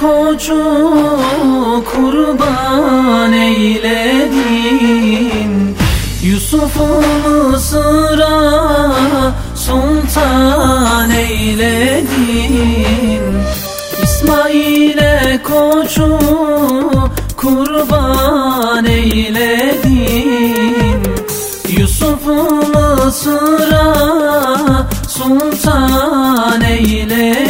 koçu kurban eyledin. Yusuf'u Mısır'a sultan eyledin. İsmail'e koçu kurban eyledin. Yusuf'u Mısır'a sultan eyledin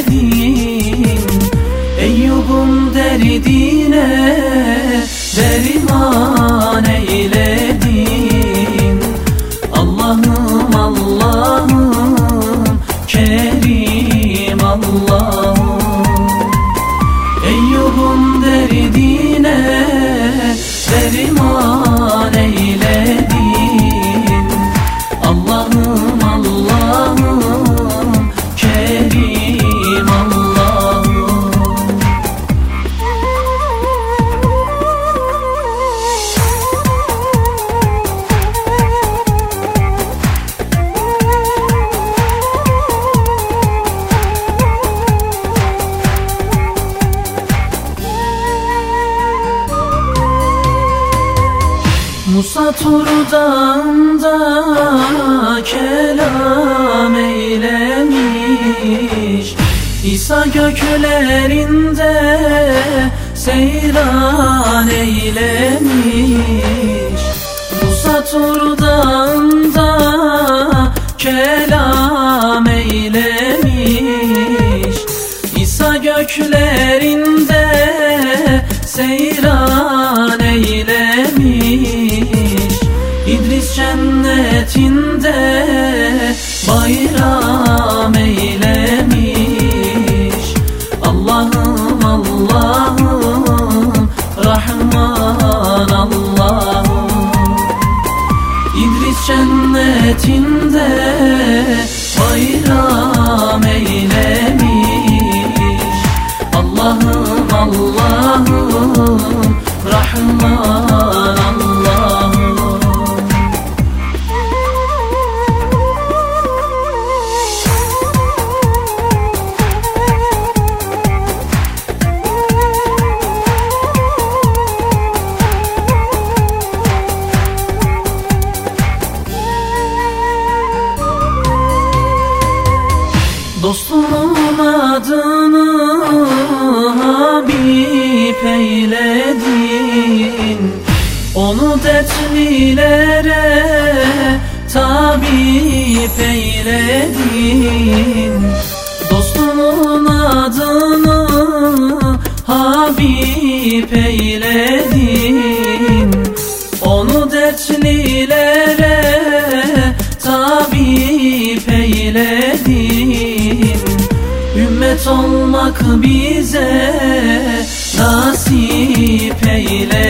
Derdine derman eyledin. Allah'ım Allah'ım Kerim Eyyub'un Musa Tur'dağında kelam eylemiş. İsa göklerinde seyran eylemiş. Musa Tur'dağında kelam eylemiş. İsa göklerinde seyran Rahman Allah'ım. İdris cennetinde bayram eylemiş Dostumun adını Habib eyledin. Onu dertlilere tabip eyledin. Dostumun adını Habib eyledin. Onu dertlilere olmak bize nasip eyledin